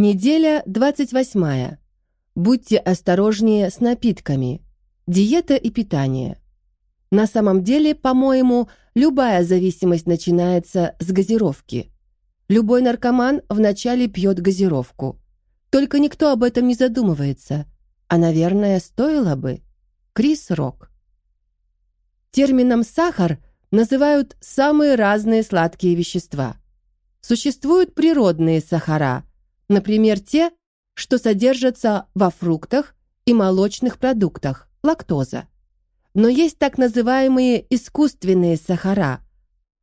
Неделя 28. Будьте осторожнее с напитками. Диета и питание. На самом деле, по-моему, любая зависимость начинается с газировки. Любой наркоман вначале пьет газировку. Только никто об этом не задумывается. А, наверное, стоило бы. Крис Рок. Термином «сахар» называют самые разные сладкие вещества. Существуют природные сахара – Например, те, что содержатся во фруктах и молочных продуктах, лактоза. Но есть так называемые искусственные сахара,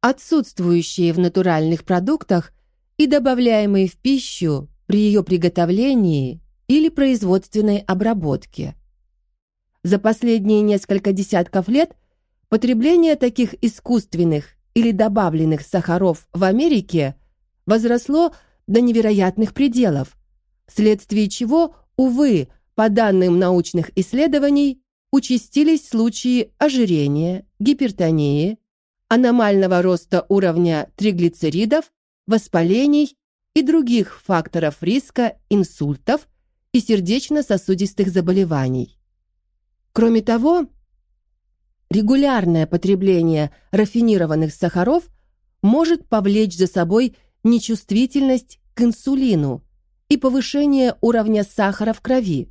отсутствующие в натуральных продуктах и добавляемые в пищу при ее приготовлении или производственной обработке. За последние несколько десятков лет потребление таких искусственных или добавленных сахаров в Америке возросло до невероятных пределов, вследствие чего, увы, по данным научных исследований, участились случаи ожирения, гипертонии, аномального роста уровня триглицеридов, воспалений и других факторов риска инсультов и сердечно-сосудистых заболеваний. Кроме того, регулярное потребление рафинированных сахаров может повлечь за собой нечувствительность к инсулину и повышение уровня сахара в крови,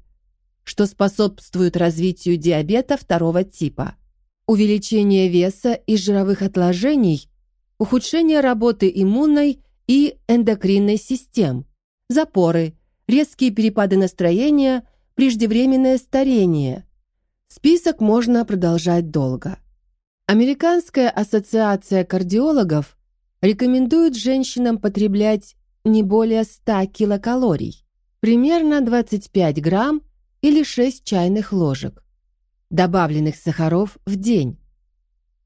что способствует развитию диабета второго типа, увеличение веса и жировых отложений, ухудшение работы иммунной и эндокринной систем, запоры, резкие перепады настроения, преждевременное старение. Список можно продолжать долго. Американская ассоциация кардиологов рекомендуют женщинам потреблять не более 100 килокалорий, примерно 25 грамм или 6 чайных ложек добавленных сахаров в день,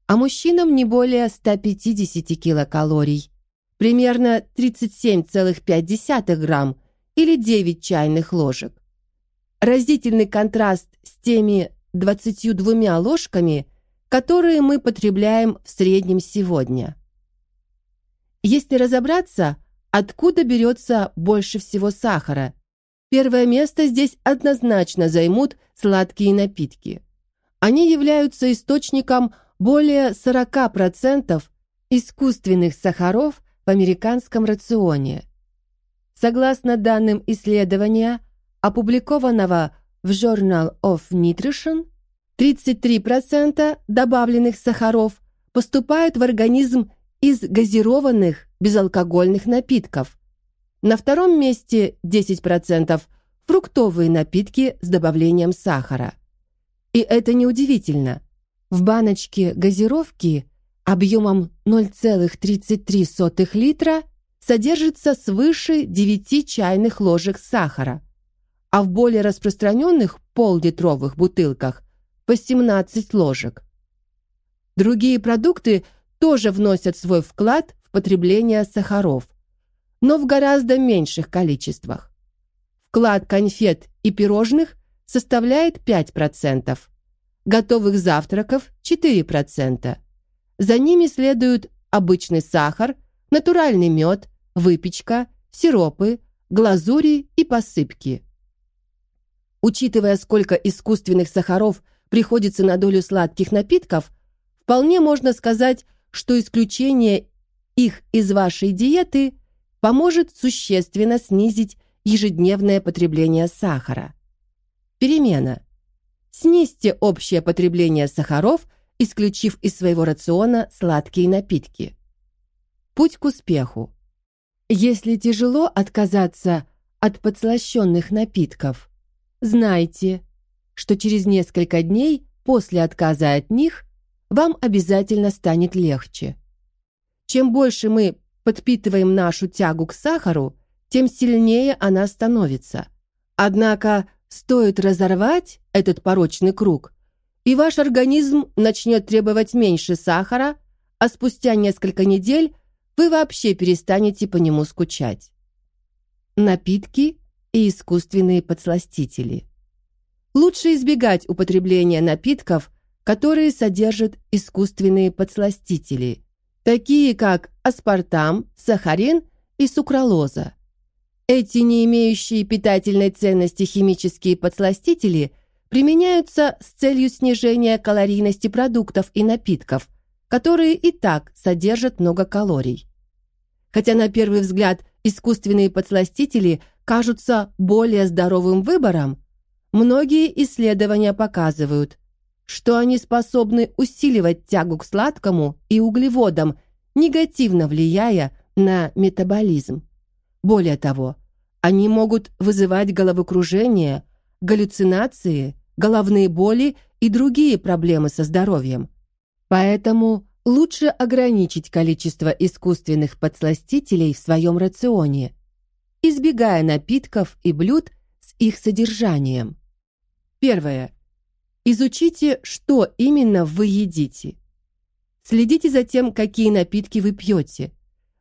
а мужчинам не более 150 килокалорий, примерно 37,5 грамм или 9 чайных ложек. Разительный контраст с теми 22 ложками, которые мы потребляем в среднем сегодня. Если разобраться, откуда берется больше всего сахара, первое место здесь однозначно займут сладкие напитки. Они являются источником более 40% искусственных сахаров в американском рационе. Согласно данным исследования, опубликованного в Journal of Nutrition, 33% добавленных сахаров поступают в организм из газированных безалкогольных напитков. На втором месте 10% фруктовые напитки с добавлением сахара. И это неудивительно. В баночке газировки объемом 0,33 литра содержится свыше 9 чайных ложек сахара, а в более распространенных поллитровых бутылках по 17 ложек. Другие продукты – тоже вносят свой вклад в потребление сахаров, но в гораздо меньших количествах. Вклад конфет и пирожных составляет 5%, готовых завтраков 4%. За ними следуют обычный сахар, натуральный мед, выпечка, сиропы, глазури и посыпки. Учитывая, сколько искусственных сахаров приходится на долю сладких напитков, вполне можно сказать, что исключение их из вашей диеты поможет существенно снизить ежедневное потребление сахара. Перемена. Снизьте общее потребление сахаров, исключив из своего рациона сладкие напитки. Путь к успеху. Если тяжело отказаться от подслащенных напитков, знайте, что через несколько дней после отказа от них вам обязательно станет легче. Чем больше мы подпитываем нашу тягу к сахару, тем сильнее она становится. Однако стоит разорвать этот порочный круг, и ваш организм начнет требовать меньше сахара, а спустя несколько недель вы вообще перестанете по нему скучать. напитки и искусственные подсластители. Лучше избегать употребления напитков, которые содержат искусственные подсластители, такие как аспартам, сахарин и сукралоза. Эти не имеющие питательной ценности химические подсластители применяются с целью снижения калорийности продуктов и напитков, которые и так содержат много калорий. Хотя на первый взгляд искусственные подсластители кажутся более здоровым выбором, многие исследования показывают, что они способны усиливать тягу к сладкому и углеводам, негативно влияя на метаболизм. Более того, они могут вызывать головокружение, галлюцинации, головные боли и другие проблемы со здоровьем. Поэтому лучше ограничить количество искусственных подсластителей в своем рационе, избегая напитков и блюд с их содержанием. Первое. Изучите, что именно вы едите. Следите за тем, какие напитки вы пьете.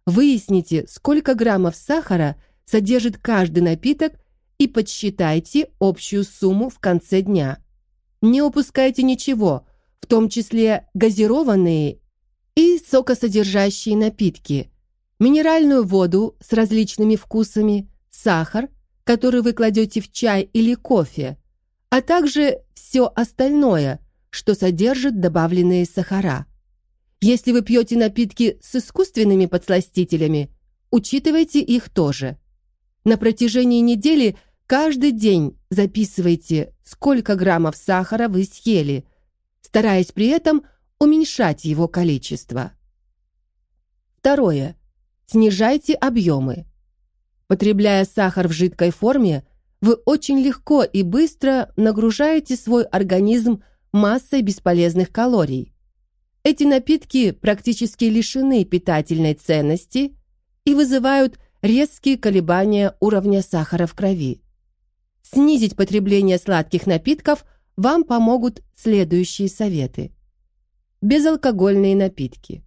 Выясните, сколько граммов сахара содержит каждый напиток и подсчитайте общую сумму в конце дня. Не упускайте ничего, в том числе газированные и сокосодержащие напитки, минеральную воду с различными вкусами, сахар, который вы кладете в чай или кофе, а также все остальное, что содержит добавленные сахара. Если вы пьете напитки с искусственными подсластителями, учитывайте их тоже. На протяжении недели каждый день записывайте, сколько граммов сахара вы съели, стараясь при этом уменьшать его количество. Второе. Снижайте объемы. Потребляя сахар в жидкой форме, вы очень легко и быстро нагружаете свой организм массой бесполезных калорий. Эти напитки практически лишены питательной ценности и вызывают резкие колебания уровня сахара в крови. Снизить потребление сладких напитков вам помогут следующие советы. Безалкогольные напитки.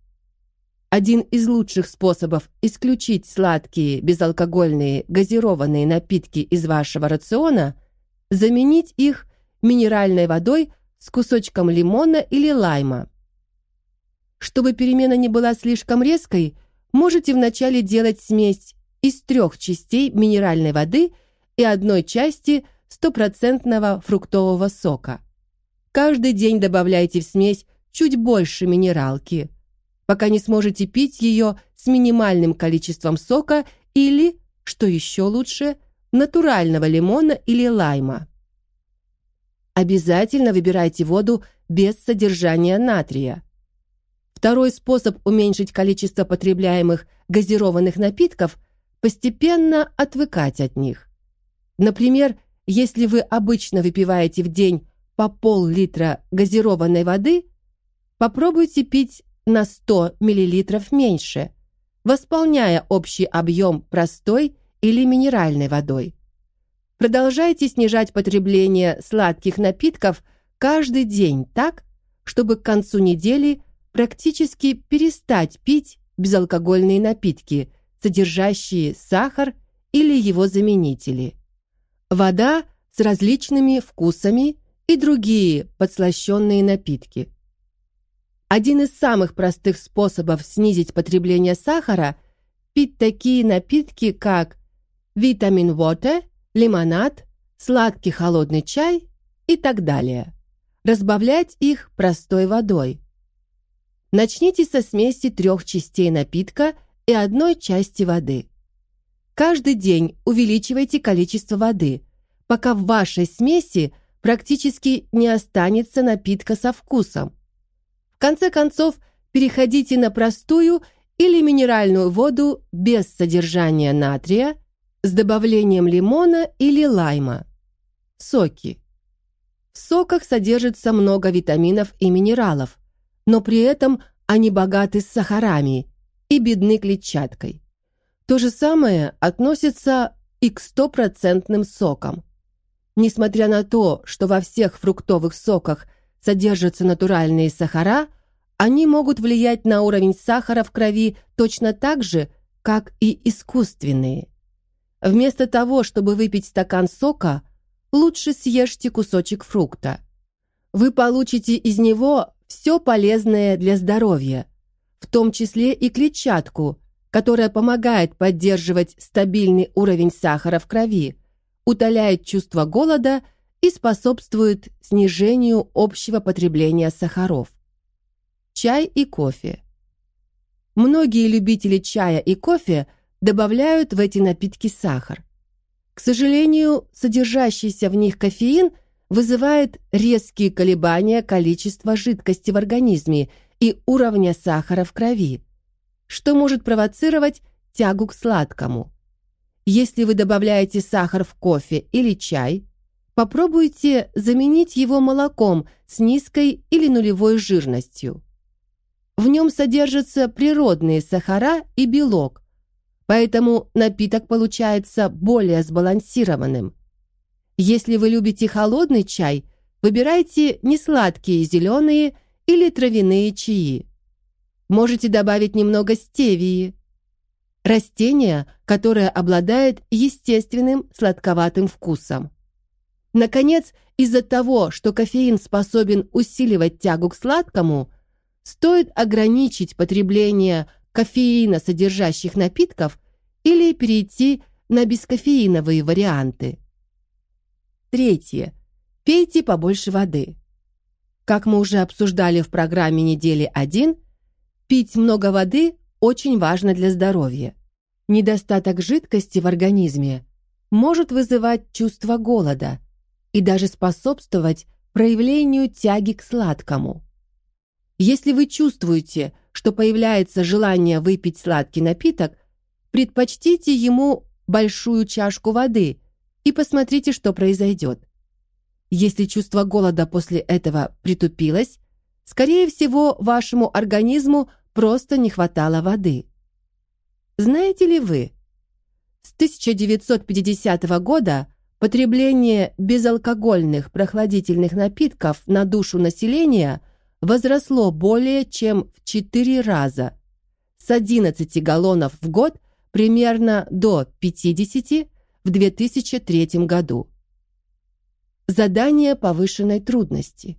Один из лучших способов исключить сладкие, безалкогольные, газированные напитки из вашего рациона – заменить их минеральной водой с кусочком лимона или лайма. Чтобы перемена не была слишком резкой, можете вначале делать смесь из трех частей минеральной воды и одной части стопроцентного фруктового сока. Каждый день добавляйте в смесь чуть больше минералки – пока не сможете пить ее с минимальным количеством сока или, что еще лучше, натурального лимона или лайма. Обязательно выбирайте воду без содержания натрия. Второй способ уменьшить количество потребляемых газированных напитков – постепенно отвыкать от них. Например, если вы обычно выпиваете в день по пол-литра газированной воды, попробуйте пить на 100 мл меньше, восполняя общий объем простой или минеральной водой. Продолжайте снижать потребление сладких напитков каждый день так, чтобы к концу недели практически перестать пить безалкогольные напитки, содержащие сахар или его заменители. Вода с различными вкусами и другие подслащенные напитки. Один из самых простых способов снизить потребление сахара – пить такие напитки, как витамин water, лимонад, сладкий холодный чай и так далее. Разбавлять их простой водой. Начните со смеси трех частей напитка и одной части воды. Каждый день увеличивайте количество воды, пока в вашей смеси практически не останется напитка со вкусом конце концов, переходите на простую или минеральную воду без содержания натрия с добавлением лимона или лайма. Соки. В соках содержится много витаминов и минералов, но при этом они богаты сахарами и бедны клетчаткой. То же самое относится и к стопроцентным сокам. Несмотря на то, что во всех фруктовых соках – содержатся натуральные сахара, они могут влиять на уровень сахара в крови точно так же, как и искусственные. Вместо того, чтобы выпить стакан сока, лучше съешьте кусочек фрукта. Вы получите из него все полезное для здоровья, в том числе и клетчатку, которая помогает поддерживать стабильный уровень сахара в крови, утоляет чувство голода и способствует снижению общего потребления сахаров. Чай и кофе. Многие любители чая и кофе добавляют в эти напитки сахар. К сожалению, содержащийся в них кофеин вызывает резкие колебания количества жидкости в организме и уровня сахара в крови, что может провоцировать тягу к сладкому. Если вы добавляете сахар в кофе или чай, попробуйте заменить его молоком с низкой или нулевой жирностью. В нем содержатся природные сахара и белок, поэтому напиток получается более сбалансированным. Если вы любите холодный чай, выбирайте несладкие зеленые или травяные чаи. Можете добавить немного стевии. Растение, которое обладает естественным сладковатым вкусом. Наконец, из-за того, что кофеин способен усиливать тягу к сладкому, стоит ограничить потребление кофеина содержащих напитков или перейти на бескофеиновые варианты. Третье. Пейте побольше воды. Как мы уже обсуждали в программе недели 1, пить много воды очень важно для здоровья. Недостаток жидкости в организме может вызывать чувство голода и даже способствовать проявлению тяги к сладкому. Если вы чувствуете, что появляется желание выпить сладкий напиток, предпочтите ему большую чашку воды и посмотрите, что произойдет. Если чувство голода после этого притупилось, скорее всего, вашему организму просто не хватало воды. Знаете ли вы, с 1950 года потребление безалкогольных прохладительных напитков на душу населения – возросло более чем в 4 раза, с 11 галлонов в год примерно до 50 в 2003 году. Задание повышенной трудности.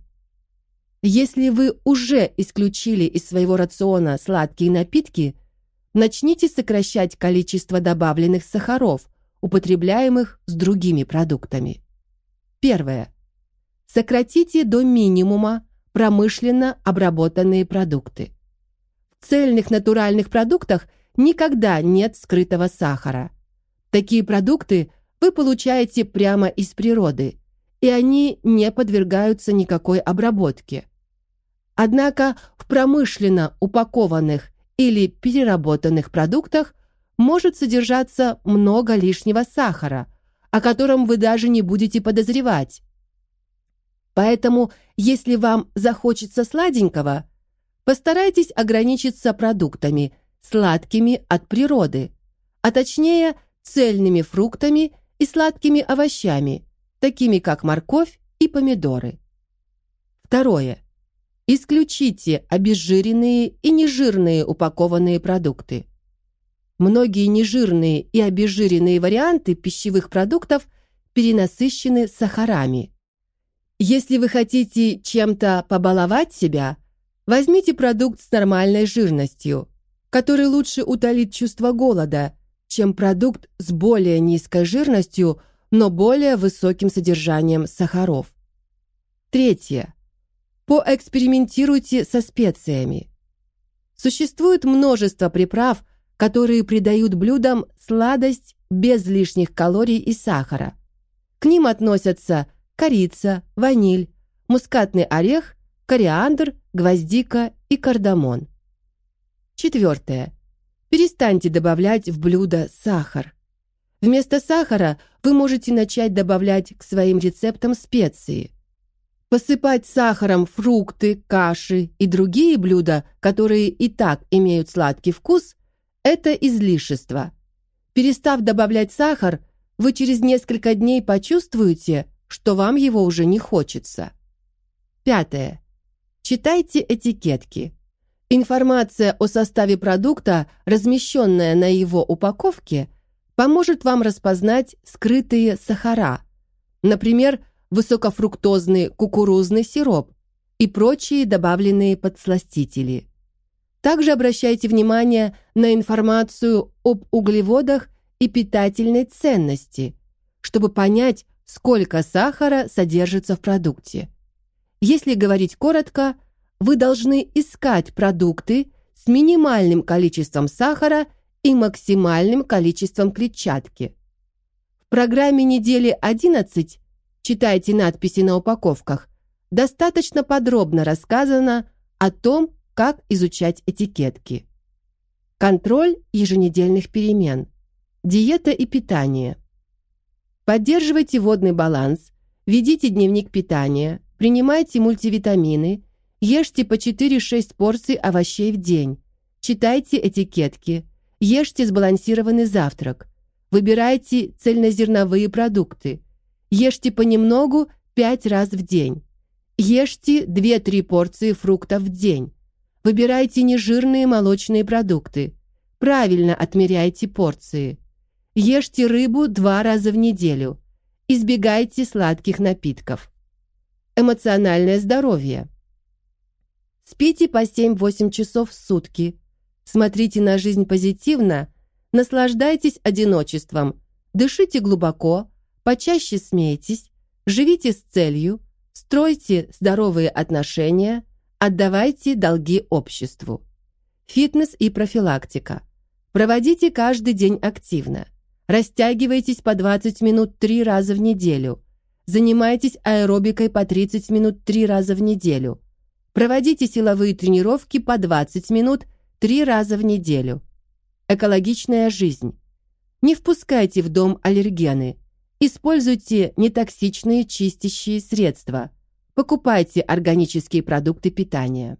Если вы уже исключили из своего рациона сладкие напитки, начните сокращать количество добавленных сахаров, употребляемых с другими продуктами. Первое. Сократите до минимума промышленно обработанные продукты. В цельных натуральных продуктах никогда нет скрытого сахара. Такие продукты вы получаете прямо из природы, и они не подвергаются никакой обработке. Однако в промышленно упакованных или переработанных продуктах может содержаться много лишнего сахара, о котором вы даже не будете подозревать. Поэтому, если вам захочется сладенького, постарайтесь ограничиться продуктами, сладкими от природы, а точнее цельными фруктами и сладкими овощами, такими как морковь и помидоры. Второе. Исключите обезжиренные и нежирные упакованные продукты. Многие нежирные и обезжиренные варианты пищевых продуктов перенасыщены сахарами. Если вы хотите чем-то побаловать себя, возьмите продукт с нормальной жирностью, который лучше утолит чувство голода, чем продукт с более низкой жирностью, но более высоким содержанием сахаров. Третье. Поэкспериментируйте со специями. Существует множество приправ, которые придают блюдам сладость без лишних калорий и сахара. К ним относятся корица, ваниль, мускатный орех, кориандр, гвоздика и кардамон. Четвертое. Перестаньте добавлять в блюдо сахар. Вместо сахара вы можете начать добавлять к своим рецептам специи. Посыпать сахаром фрукты, каши и другие блюда, которые и так имеют сладкий вкус, это излишество. Перестав добавлять сахар, вы через несколько дней почувствуете, что вам его уже не хочется. Пятое. Читайте этикетки. Информация о составе продукта, размещенная на его упаковке, поможет вам распознать скрытые сахара, например, высокофруктозный кукурузный сироп и прочие добавленные подсластители. Также обращайте внимание на информацию об углеводах и питательной ценности, чтобы понять, сколько сахара содержится в продукте. Если говорить коротко, вы должны искать продукты с минимальным количеством сахара и максимальным количеством клетчатки. В программе недели 11 читайте надписи на упаковках, достаточно подробно рассказано о том, как изучать этикетки. Контроль еженедельных перемен. Диета и питание. Поддерживайте водный баланс, ведите дневник питания, принимайте мультивитамины, ешьте по 4-6 порций овощей в день, читайте этикетки, ешьте сбалансированный завтрак, выбирайте цельнозерновые продукты, ешьте понемногу 5 раз в день, ешьте 2-3 порции фруктов в день, выбирайте нежирные молочные продукты, правильно отмеряйте порции, Ешьте рыбу два раза в неделю. Избегайте сладких напитков. Эмоциональное здоровье. Спите по 7-8 часов в сутки. Смотрите на жизнь позитивно, наслаждайтесь одиночеством, дышите глубоко, почаще смейтесь, живите с целью, стройте здоровые отношения, отдавайте долги обществу. Фитнес и профилактика. Проводите каждый день активно. Растягивайтесь по 20 минут 3 раза в неделю. Занимайтесь аэробикой по 30 минут 3 раза в неделю. Проводите силовые тренировки по 20 минут 3 раза в неделю. Экологичная жизнь. Не впускайте в дом аллергены. Используйте нетоксичные чистящие средства. Покупайте органические продукты питания.